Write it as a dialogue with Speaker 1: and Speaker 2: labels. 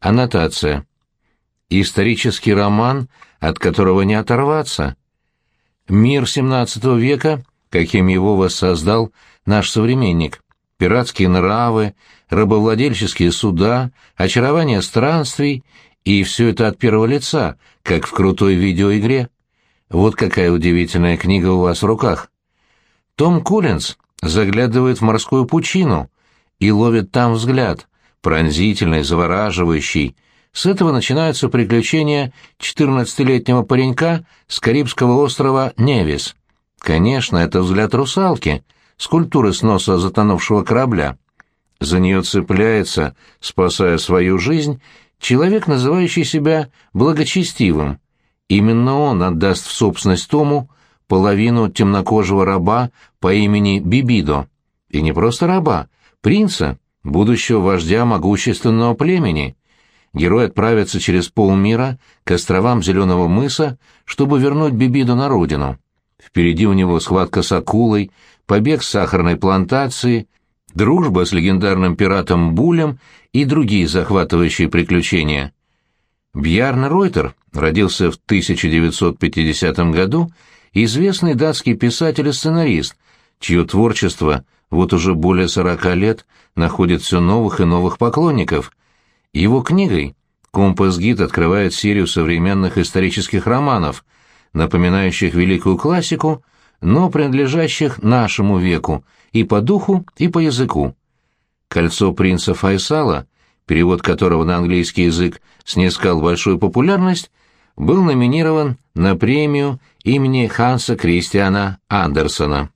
Speaker 1: Аннотация. Исторический роман, от которого не оторваться. Мир XVII века, каким его воссоздал наш современник. Пиратские нравы, рабовладельческие суда, очарование странствий и все это от первого лица, как в крутой видеоигре. Вот какая удивительная книга у вас в руках. Том Кулинс заглядывает в морскую пучину и ловит там взгляд, пронзительный, завораживающий. С этого начинаются приключения 14-летнего паренька с Карибского острова Невис. Конечно, это взгляд русалки, скульптуры с носа затонувшего корабля. За нее цепляется, спасая свою жизнь, человек, называющий себя благочестивым. Именно он отдаст в собственность Тому половину темнокожего раба по имени Бибидо. И не просто раба, принца, будущего вождя могущественного племени. Герой отправится через полмира к островам Зеленого мыса, чтобы вернуть Бибидо на родину. Впереди у него схватка с акулой, побег с сахарной плантации, дружба с легендарным пиратом Булем и другие захватывающие приключения. Бьярн Ройтер родился в 1950 году, известный датский писатель и сценарист, чье творчество вот уже более 40 лет находит все новых и новых поклонников. Его книгой «КомпасГид» открывает серию современных исторических романов, напоминающих великую классику, но принадлежащих нашему веку и по духу, и по языку. «Кольцо принца Файсала», перевод которого на английский язык снискал большую популярность, был номинирован на премию имени Ханса Кристиана Андерсона.